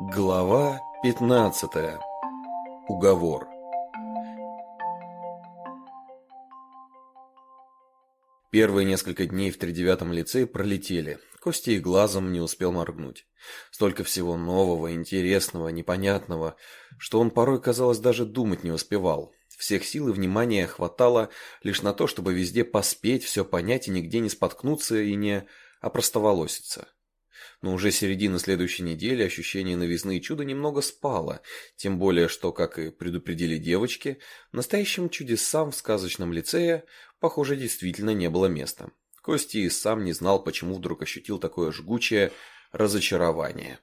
Глава 15. Уговор. Первые несколько дней в тридевятом лицее пролетели. Костя и глазом не успел моргнуть. Столько всего нового, интересного, непонятного, что он порой, казалось, даже думать не успевал. Всех сил и внимания хватало лишь на то, чтобы везде поспеть, все понять и нигде не споткнуться и не опростоволоситься но уже середина следующей недели ощущение новизны и чуда немного спало, тем более, что, как и предупредили девочки, настоящим чудесам в сказочном лицее, похоже, действительно не было места. Кости и сам не знал, почему вдруг ощутил такое жгучее разочарование.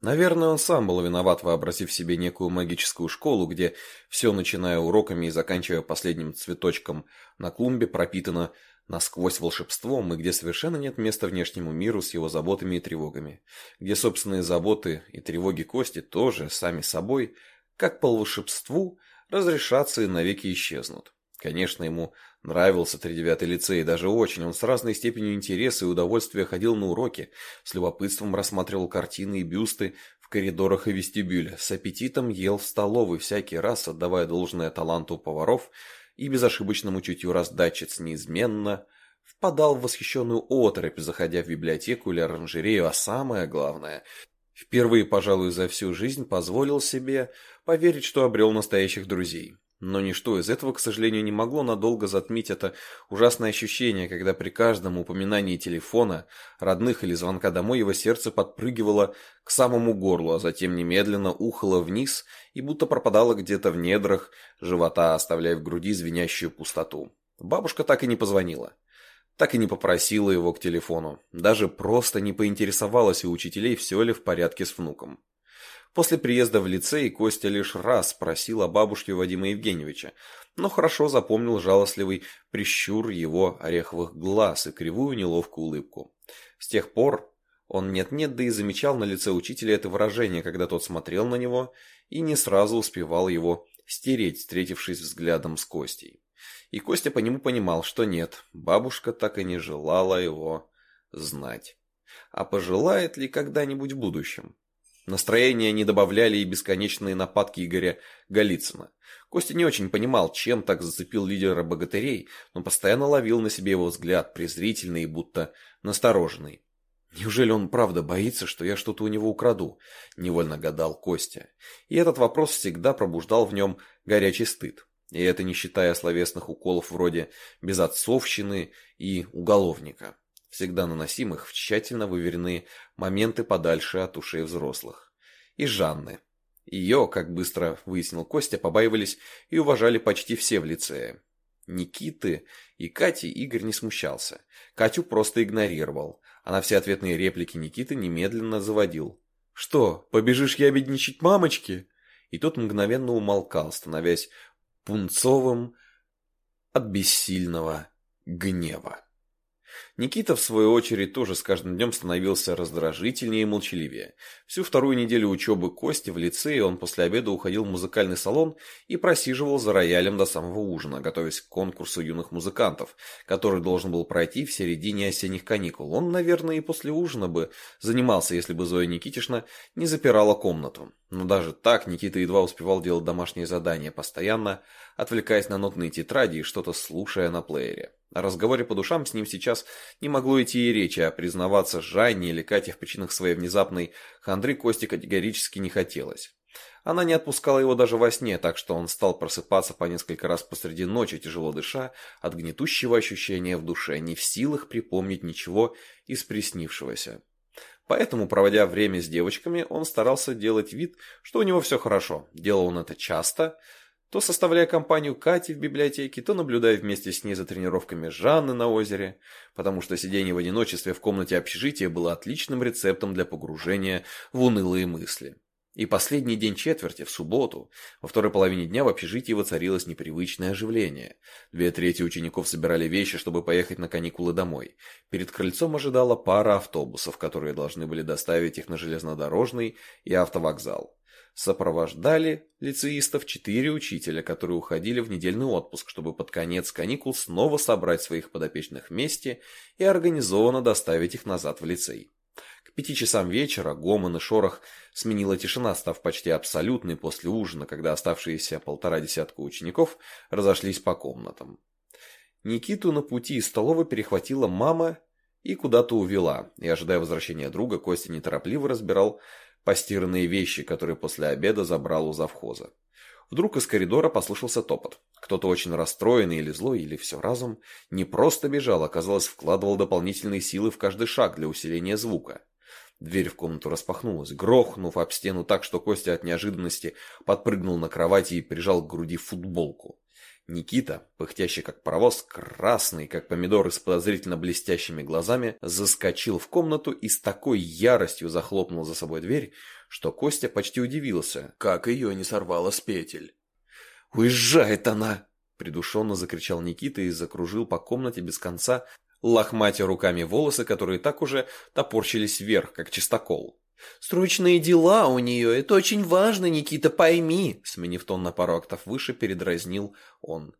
Наверное, он сам был виноват, вообразив себе некую магическую школу, где все, начиная уроками и заканчивая последним цветочком на клумбе, пропитано насквозь волшебством и где совершенно нет места внешнему миру с его заботами и тревогами, где собственные заботы и тревоги Кости тоже, сами собой, как по волшебству, разрешатся и навеки исчезнут. Конечно, ему нравился тридевятый лицей, даже очень. Он с разной степенью интереса и удовольствия ходил на уроки, с любопытством рассматривал картины и бюсты в коридорах и вестибюле, с аппетитом ел в столовой всякий раз, отдавая должное таланту поваров – и безошибочному чутью раздатчиц неизменно впадал в восхищенную оторопь, заходя в библиотеку или оранжерею, а самое главное, впервые, пожалуй, за всю жизнь позволил себе поверить, что обрел настоящих друзей. Но ничто из этого, к сожалению, не могло надолго затмить это ужасное ощущение, когда при каждом упоминании телефона, родных или звонка домой его сердце подпрыгивало к самому горлу, а затем немедленно ухало вниз и будто пропадало где-то в недрах живота, оставляя в груди звенящую пустоту. Бабушка так и не позвонила. Так и не попросила его к телефону. Даже просто не поинтересовалась у учителей, все ли в порядке с внуком. После приезда в лицей Костя лишь раз спросил о бабушке Вадима Евгеньевича, но хорошо запомнил жалостливый прищур его ореховых глаз и кривую неловкую улыбку. С тех пор он нет-нет, да и замечал на лице учителя это выражение, когда тот смотрел на него и не сразу успевал его стереть, встретившись взглядом с Костей. И Костя по нему понимал, что нет, бабушка так и не желала его знать. А пожелает ли когда-нибудь в будущем? Настроение не добавляли и бесконечные нападки Игоря Голицына. Костя не очень понимал, чем так зацепил лидера богатырей, но постоянно ловил на себе его взгляд, презрительный и будто настороженный. Неужели он правда боится, что я что-то у него украду? Невольно гадал Костя. И этот вопрос всегда пробуждал в нем горячий стыд. И это не считая словесных уколов вроде безотцовщины и уголовника всегда наносимых в тщательно выверенные моменты подальше от ушей взрослых. И Жанны. Ее, как быстро выяснил Костя, побаивались и уважали почти все в лицее. Никиты и Кати Игорь не смущался. Катю просто игнорировал, а на все ответные реплики Никиты немедленно заводил. «Что, побежишь ябедничать мамочки?» И тот мгновенно умолкал, становясь пунцовым от бессильного гнева. Никита, в свою очередь, тоже с каждым днем становился раздражительнее и молчаливее. Всю вторую неделю учебы Кости в лицее он после обеда уходил в музыкальный салон и просиживал за роялем до самого ужина, готовясь к конкурсу юных музыкантов, который должен был пройти в середине осенних каникул. Он, наверное, и после ужина бы занимался, если бы Зоя Никитишна не запирала комнату. Но даже так Никита едва успевал делать домашние задания, постоянно отвлекаясь на нотные тетради и что-то слушая на плеере. О разговоре по душам с ним сейчас не могло идти и речи, а признаваться Жанне или Кате в причинах своей внезапной хандры Кости категорически не хотелось. Она не отпускала его даже во сне, так что он стал просыпаться по несколько раз посреди ночи, тяжело дыша, от гнетущего ощущения в душе, не в силах припомнить ничего из приснившегося. Поэтому, проводя время с девочками, он старался делать вид, что у него все хорошо. Делал он это часто, то составляя компанию Кати в библиотеке, то наблюдая вместе с ней за тренировками Жанны на озере, потому что сидение в одиночестве в комнате общежития было отличным рецептом для погружения в унылые мысли. И последний день четверти, в субботу, во второй половине дня в общежитии воцарилось непривычное оживление. Две трети учеников собирали вещи, чтобы поехать на каникулы домой. Перед крыльцом ожидала пара автобусов, которые должны были доставить их на железнодорожный и автовокзал. Сопровождали лицеистов четыре учителя, которые уходили в недельный отпуск, чтобы под конец каникул снова собрать своих подопечных вместе и организованно доставить их назад в лицей. К пяти часам вечера гомон и шорох сменила тишина, став почти абсолютной после ужина, когда оставшиеся полтора десятка учеников разошлись по комнатам. Никиту на пути из столовой перехватила мама и куда-то увела, и, ожидая возвращения друга, Костя неторопливо разбирал постиранные вещи, которые после обеда забрал у завхоза. Вдруг из коридора послышался топот. Кто-то очень расстроенный или злой, или все разум, не просто бежал, а, казалось, вкладывал дополнительные силы в каждый шаг для усиления звука. Дверь в комнату распахнулась, грохнув об стену так, что Костя от неожиданности подпрыгнул на кровати и прижал к груди футболку. Никита, пыхтящий как паровоз, красный, как помидор и с подозрительно блестящими глазами, заскочил в комнату и с такой яростью захлопнул за собой дверь, что Костя почти удивился, как ее не сорвало с петель. «Уезжает она!» — придушенно закричал Никита и закружил по комнате без конца, лохматя руками волосы, которые так уже топорщились вверх, как чистокол. «Срочные дела у нее, это очень важно, Никита, пойми!» Сменив тон на пару октав выше, передразнил он.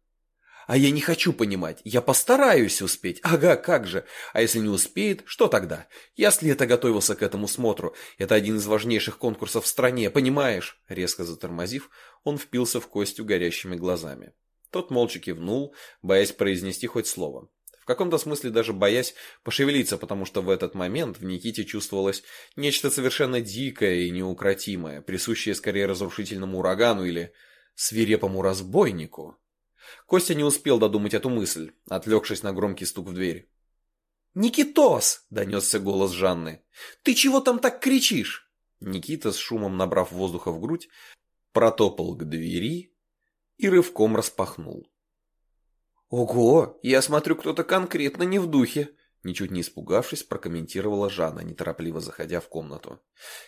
«А я не хочу понимать, я постараюсь успеть, ага, как же! А если не успеет, что тогда? Я с лета готовился к этому смотру, это один из важнейших конкурсов в стране, понимаешь?» Резко затормозив, он впился в Костю горящими глазами. Тот молча кивнул, боясь произнести хоть слово каком-то смысле даже боясь пошевелиться, потому что в этот момент в Никите чувствовалось нечто совершенно дикое и неукротимое, присущее скорее разрушительному урагану или свирепому разбойнику. Костя не успел додумать эту мысль, отвлекшись на громкий стук в дверь. «Никитос!» — донесся голос Жанны. «Ты чего там так кричишь?» Никита, с шумом набрав воздуха в грудь, протопал к двери и рывком распахнул. «Ого, я смотрю, кто-то конкретно не в духе», Ничуть не испугавшись, прокомментировала Жанна, неторопливо заходя в комнату.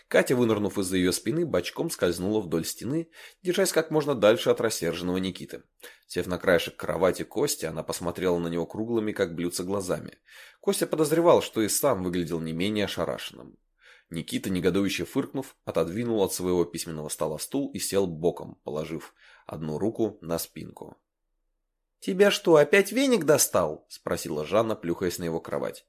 Катя, вынырнув из-за ее спины, бочком скользнула вдоль стены, держась как можно дальше от рассерженного Никиты. Сев на краешек кровати Кости, она посмотрела на него круглыми, как блюдца, глазами. Костя подозревал, что и сам выглядел не менее ошарашенным. Никита, негодующе фыркнув, отодвинул от своего письменного стола стул и сел боком, положив одну руку на спинку. «Тебя что, опять веник достал?» – спросила Жанна, плюхаясь на его кровать.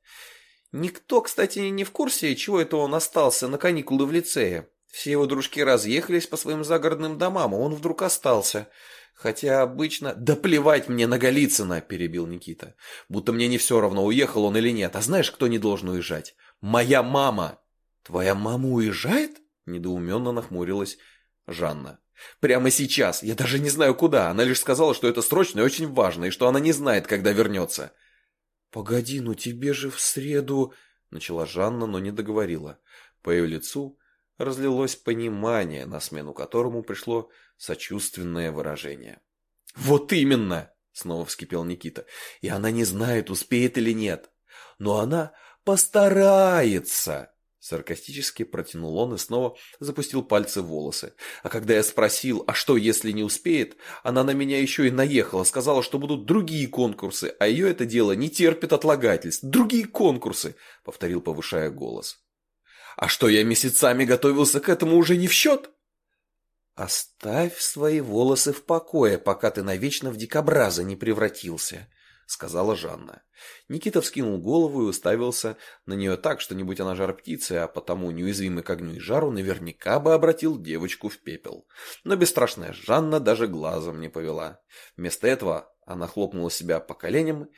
«Никто, кстати, не в курсе, чего это он остался на каникулы в лицее. Все его дружки разъехались по своим загородным домам, а он вдруг остался. Хотя обычно... Да плевать мне на Голицына!» – перебил Никита. «Будто мне не все равно, уехал он или нет. А знаешь, кто не должен уезжать? Моя мама!» «Твоя мама уезжает?» – недоуменно нахмурилась Жанна. Прямо сейчас. Я даже не знаю куда. Она лишь сказала, что это срочно и очень важно, и что она не знает, когда вернется. «Погоди, ну тебе же в среду...» Начала Жанна, но не договорила. По ее лицу разлилось понимание, на смену которому пришло сочувственное выражение. «Вот именно!» — снова вскипел Никита. «И она не знает, успеет или нет. Но она постарается!» Саркастически протянул он и снова запустил пальцы в волосы. А когда я спросил, а что, если не успеет, она на меня еще и наехала, сказала, что будут другие конкурсы, а ее это дело не терпит отлагательств. Другие конкурсы, повторил, повышая голос. А что, я месяцами готовился к этому уже не в счет? Оставь свои волосы в покое, пока ты навечно в дикобраза не превратился, — сказала Жанна. Никита вскинул голову и уставился на нее так, что не будь она жар птицы, а потому неуязвимый к огню и жару, наверняка бы обратил девочку в пепел. Но бесстрашная Жанна даже глазом не повела. Вместо этого она хлопнула себя по коленям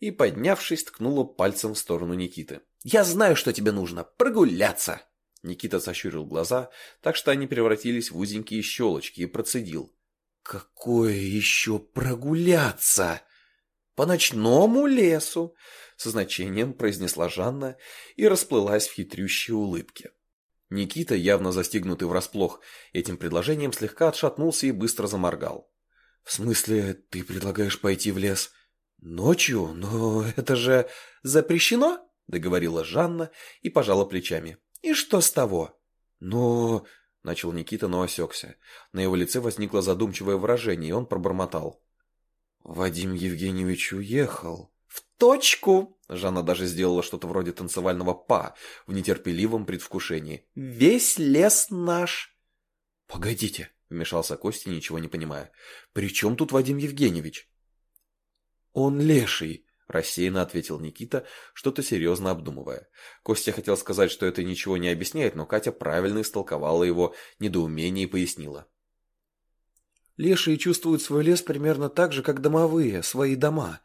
и, поднявшись, ткнула пальцем в сторону Никиты. «Я знаю, что тебе нужно! Прогуляться!» Никита сощурил глаза, так что они превратились в узенькие щелочки и процедил. «Какое еще прогуляться?» По ночному лесу, со значением произнесла Жанна и расплылась в хитрющей улыбке. Никита, явно застигнутый врасплох этим предложением, слегка отшатнулся и быстро заморгал. «В смысле, ты предлагаешь пойти в лес ночью? Но это же запрещено?» — договорила Жанна и пожала плечами. «И что с того?» «Но...» — начал Никита, но осекся. На его лице возникло задумчивое выражение, и он пробормотал. Вадим Евгеньевич уехал. В точку! Жанна даже сделала что-то вроде танцевального па в нетерпеливом предвкушении. Весь лес наш. Погодите, вмешался Костя, ничего не понимая. При чем тут Вадим Евгеньевич? Он леший, Рассеянно ответил Никита, что-то серьезно обдумывая. Костя хотел сказать, что это ничего не объясняет, но Катя правильно истолковала его недоумение и пояснила. Лешие чувствуют свой лес примерно так же, как домовые, свои дома.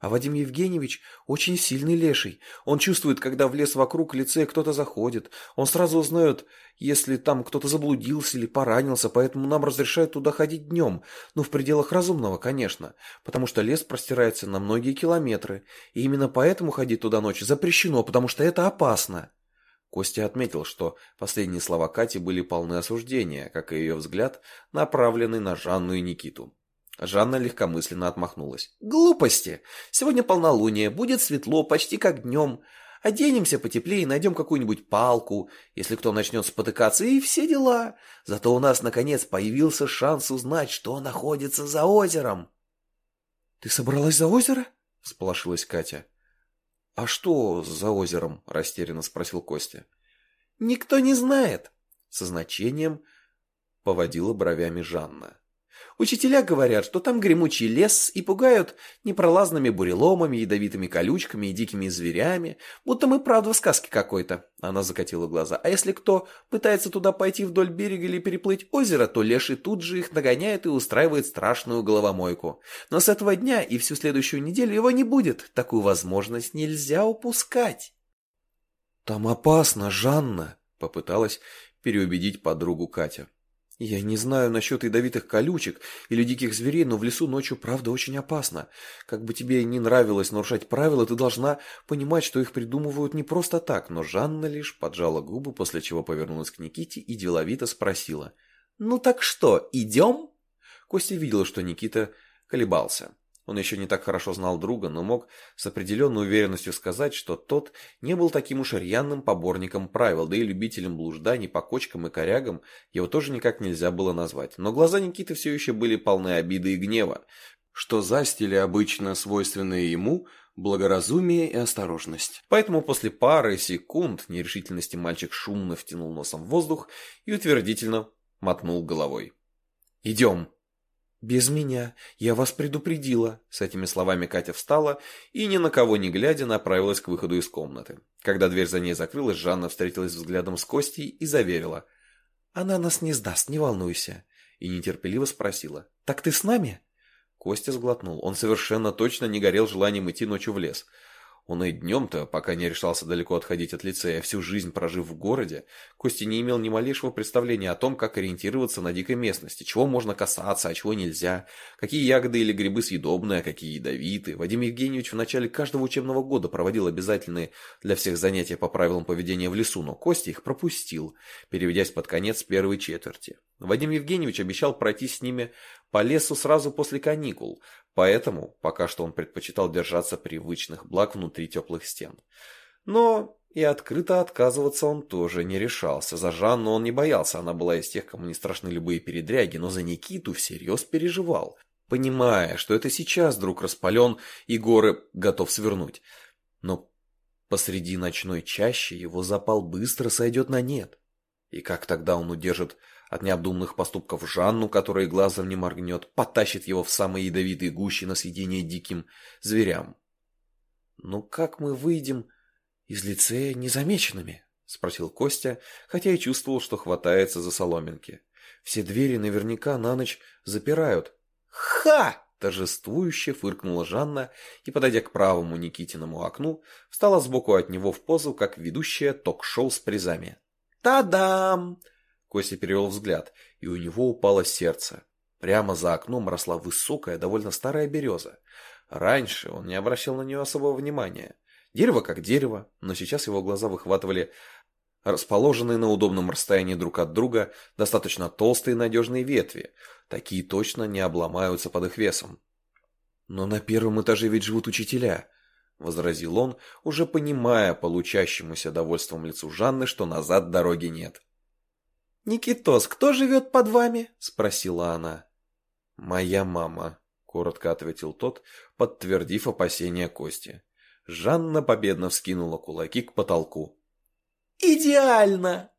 А Вадим Евгеньевич очень сильный леший. Он чувствует, когда в лес вокруг лицея кто-то заходит. Он сразу узнает, если там кто-то заблудился или поранился, поэтому нам разрешают туда ходить днем. Ну, в пределах разумного, конечно. Потому что лес простирается на многие километры. И именно поэтому ходить туда ночью запрещено, потому что это опасно. Костя отметил, что последние слова Кати были полны осуждения, как и ее взгляд, направленный на Жанну и Никиту. Жанна легкомысленно отмахнулась. «Глупости! Сегодня полнолуние, будет светло, почти как днем. Оденемся потеплее, найдем какую-нибудь палку, если кто начнет спотыкаться, и все дела. Зато у нас, наконец, появился шанс узнать, что находится за озером». «Ты собралась за озеро?» – всполошилась Катя. «А что за озером?» – растерянно спросил Костя. «Никто не знает», – со значением поводила бровями Жанна. Учителя говорят, что там гремучий лес и пугают непролазными буреломами, ядовитыми колючками и дикими зверями, будто мы правда в сказке какой-то. Она закатила глаза. А если кто пытается туда пойти вдоль берега или переплыть озеро, то леший тут же их нагоняет и устраивает страшную головомойку. Но с этого дня и всю следующую неделю его не будет. Такую возможность нельзя упускать. «Там опасно, Жанна», — попыталась переубедить подругу Катя. Я не знаю насчет ядовитых колючек или диких зверей, но в лесу ночью правда очень опасно. Как бы тебе ни нравилось нарушать правила, ты должна понимать, что их придумывают не просто так. Но Жанна лишь поджала губы, после чего повернулась к Никите и деловито спросила. «Ну так что, идем?» Костя видел, что Никита колебался. Он еще не так хорошо знал друга, но мог с определенной уверенностью сказать, что тот не был таким уж рьяным поборником правил, да и любителем блужданий по кочкам и корягам его тоже никак нельзя было назвать. Но глаза Никиты все еще были полны обиды и гнева, что застили обычно свойственные ему благоразумие и осторожность. Поэтому после пары секунд нерешительности мальчик шумно втянул носом в воздух и утвердительно мотнул головой. «Идем!» «Без меня. Я вас предупредила». С этими словами Катя встала и, ни на кого не глядя, направилась к выходу из комнаты. Когда дверь за ней закрылась, Жанна встретилась взглядом с Костей и заверила. «Она нас не сдаст, не волнуйся». И нетерпеливо спросила. «Так ты с нами?» Костя сглотнул. Он совершенно точно не горел желанием идти ночью в лес. Он и днем-то, пока не решался далеко отходить от лицея, всю жизнь прожив в городе, Костя не имел ни малейшего представления о том, как ориентироваться на дикой местности, чего можно касаться, а чего нельзя, какие ягоды или грибы съедобные, а какие ядовиты. Вадим Евгеньевич в начале каждого учебного года проводил обязательные для всех занятия по правилам поведения в лесу, но Костя их пропустил, переведясь под конец первой четверти. Вадим Евгеньевич обещал пройти с ними по лесу сразу после каникул, поэтому пока что он предпочитал держаться привычных благ внутри теплых стен. Но и открыто отказываться он тоже не решался. За Жанну он не боялся, она была из тех, кому не страшны любые передряги, но за Никиту всерьез переживал, понимая, что это сейчас друг распален и горы готов свернуть. Но посреди ночной чащи его запал быстро сойдет на нет. И как тогда он удержит от необдуманных поступков Жанну, которая глазом не моргнет, потащит его в самые ядовитые гущи на съедение диким зверям. «Ну как мы выйдем из лицея незамеченными?» — спросил Костя, хотя и чувствовал, что хватается за соломинки. «Все двери наверняка на ночь запирают». «Ха!» — торжествующе фыркнула Жанна и, подойдя к правому Никитиному окну, встала сбоку от него в позу, как ведущая ток-шоу с призами. «Та-дам!» Костя перевел взгляд, и у него упало сердце. Прямо за окном росла высокая, довольно старая береза. Раньше он не обращал на нее особого внимания. Дерево как дерево, но сейчас его глаза выхватывали расположенные на удобном расстоянии друг от друга достаточно толстые и надежные ветви. Такие точно не обломаются под их весом. «Но на первом этаже ведь живут учителя», — возразил он, уже понимая получающемуся довольством лицу Жанны, что назад дороги нет. «Никитос, кто живет под вами?» – спросила она. «Моя мама», – коротко ответил тот, подтвердив опасения Кости. Жанна победно вскинула кулаки к потолку. «Идеально!»